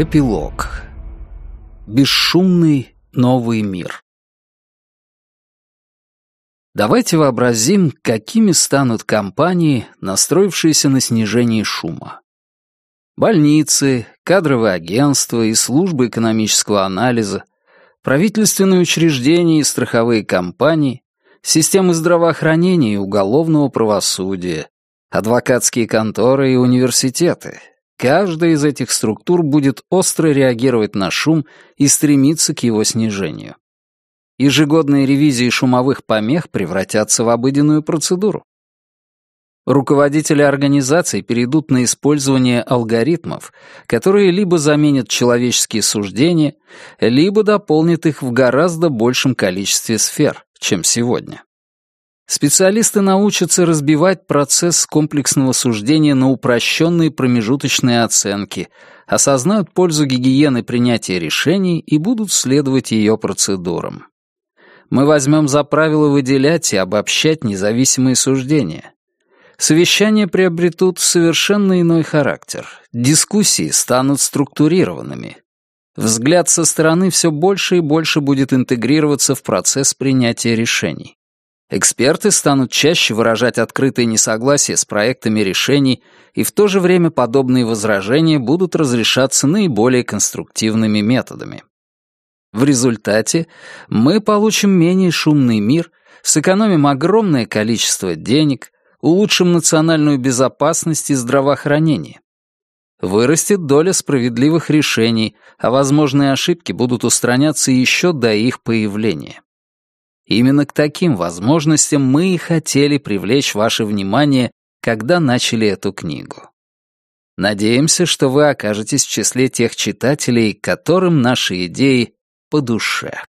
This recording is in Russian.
Эпилог. Бесшумный новый мир. Давайте вообразим, какими станут компании, настроившиеся на снижение шума. Больницы, кадровые агентства и службы экономического анализа, правительственные учреждения и страховые компании, системы здравоохранения и уголовного правосудия, адвокатские конторы и университеты, Каждая из этих структур будет остро реагировать на шум и стремиться к его снижению. Ежегодные ревизии шумовых помех превратятся в обыденную процедуру. Руководители организаций перейдут на использование алгоритмов, которые либо заменят человеческие суждения, либо дополнят их в гораздо большем количестве сфер, чем сегодня. Специалисты научатся разбивать процесс комплексного суждения на упрощенные промежуточные оценки, осознают пользу гигиены принятия решений и будут следовать ее процедурам. Мы возьмем за правило выделять и обобщать независимые суждения. Совещания приобретут совершенно иной характер. Дискуссии станут структурированными. Взгляд со стороны все больше и больше будет интегрироваться в процесс принятия решений. Эксперты станут чаще выражать открытое несогласие с проектами решений, и в то же время подобные возражения будут разрешаться наиболее конструктивными методами. В результате мы получим менее шумный мир, сэкономим огромное количество денег, улучшим национальную безопасность и здравоохранение. Вырастет доля справедливых решений, а возможные ошибки будут устраняться еще до их появления. Именно к таким возможностям мы и хотели привлечь ваше внимание, когда начали эту книгу. Надеемся, что вы окажетесь в числе тех читателей, которым наши идеи по душе.